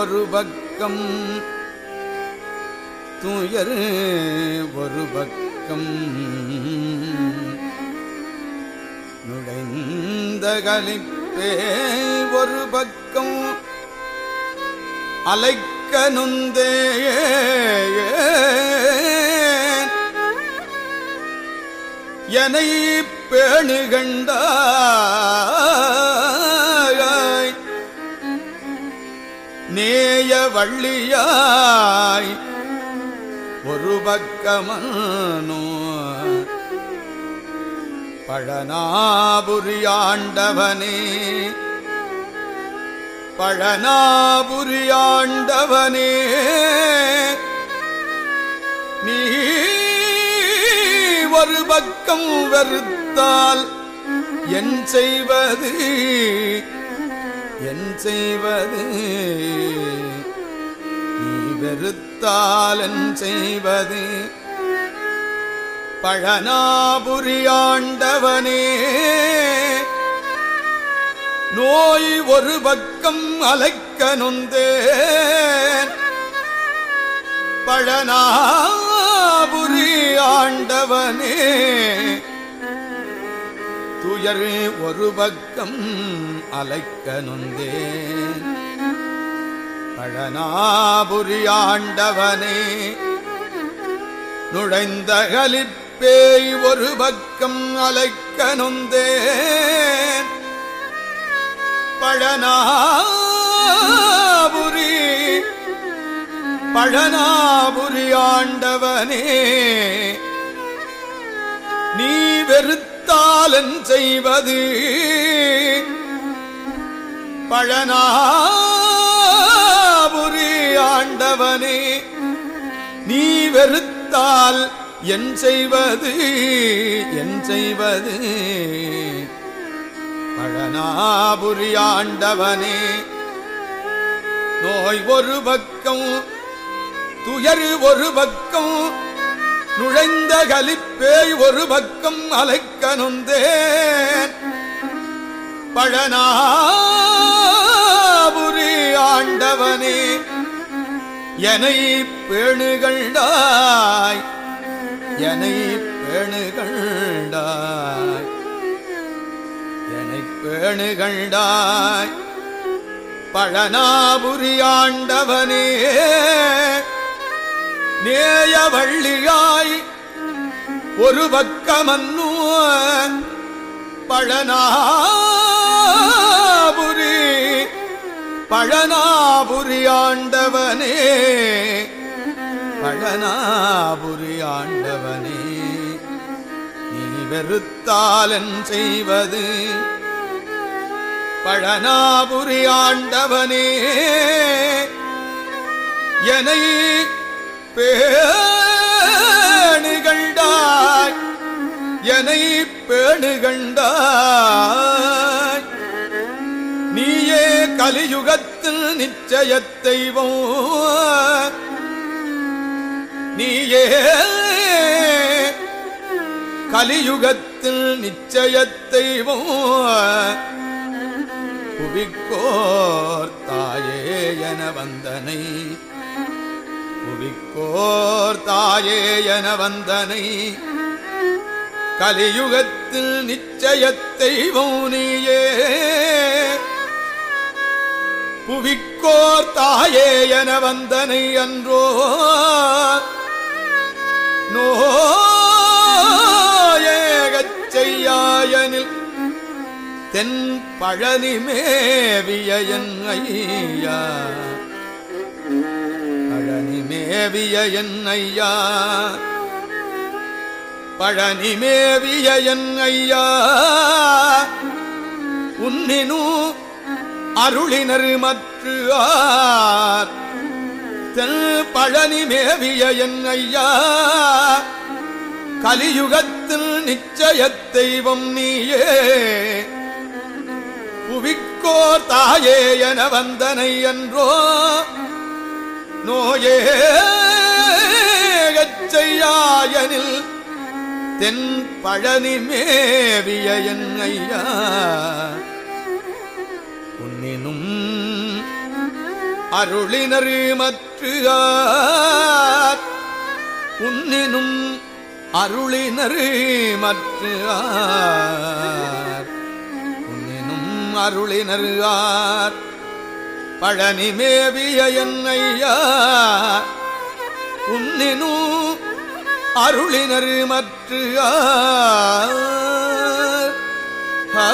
ஒரு பக்கம் துயர் ஒரு பக்கம் நுழைந்த கலிப்பே ஒரு பக்கம் அலைக்க நொந்தே என பேணுகண்டா நேய வள்ளியாய் ஒரு பக்கமனோ. பழனாபுரியாண்டவனே பழனாபுரியாண்டவனே நீ ஒரு பக்கம் வெறுத்தால் என் செய்வது என் செய்வது. நீ வெறுத்தாலன் செய்வது. பழனாபுரியாண்டவனே நோய் ஒரு பக்கம் அலைக்க நொந்தேன். பழனாபுரி ஆண்டவனே. துயர் ஒரு பக்கம் அலைக்க நொந்தேன். பழனாபுரி ஆண்டவனே நுழைந்த கலிப்பேய் ஒரு பக்கம் அலைக்க நொந்தேன். பழனாபுரி பழனாபுரி ஆண்டவனே நீ வெறுத்தாலன் செய்வது. பழனாபுரி ஆண்டவனே நீ வெறுத்தால் என் செய்வது என் செய்வது. பழனாபுரி ஆண்டவனே நோய் ஒரு பக்கம் துயர் ஒரு பக்கம் நுழைந்த கலிப்பேய் ஒரு பக்கம் அலைக்க நொந்தேன் பழனாபுரி ஆண்டவனே எனை பேணுகண்டாய் எனை பேணுகண்டாய் எனை பேணுகண்டாய் பழனாபுரி ஆண்டவனே நேய வள்ளியாய் ஒரு பக்கமன்னு பழனாபுரி பழனாபுரி ஆண்டவனே பழனாபுரி ஆண்டவனே. நீ வெறுத்தாலன் செய்வது பழனாபுரி ஆண்டவனே. எனை பேணுகண்டாய் எனை பேணுகண்டாய் நீயே கலியுகத்தில் நிச்சயத்தைவம் நீயே கலியுகத்தில் நிச்சயத்தைவம் புவிக்கோர் தாயே என வந்தனை புவிக்கோர் தாயே என வந்தனை. கலியுகத்தில் நிச்சயத்தெய்வம் நீயே. புவிக்கோர் தாயே என வந்தனை அன்றோ. நோயேகச் செய்யாயனில் தென் பழனிமேவிய என் ஐயா. பழனி மேவிய என் ஐயா பழனி மேவிய என் உன்னினு அருளினர் மற்று தென் பழனி மேவிய என் கலியுகத்தில் நிச்சய தெய்வம் நீயே. புவிக்கோர் தாயே என வந்தனை என்றோ. நோயே தென் பழனி மேவிய என் ஐயா உன்னினும் அருளினர் மற்று உன்னினும் அருளினர் மற்று உன்னினும் அருளினர் ஆர். பழனி மேவிய என்னையா? ஐயா அருளினர் மற்ற ஆ.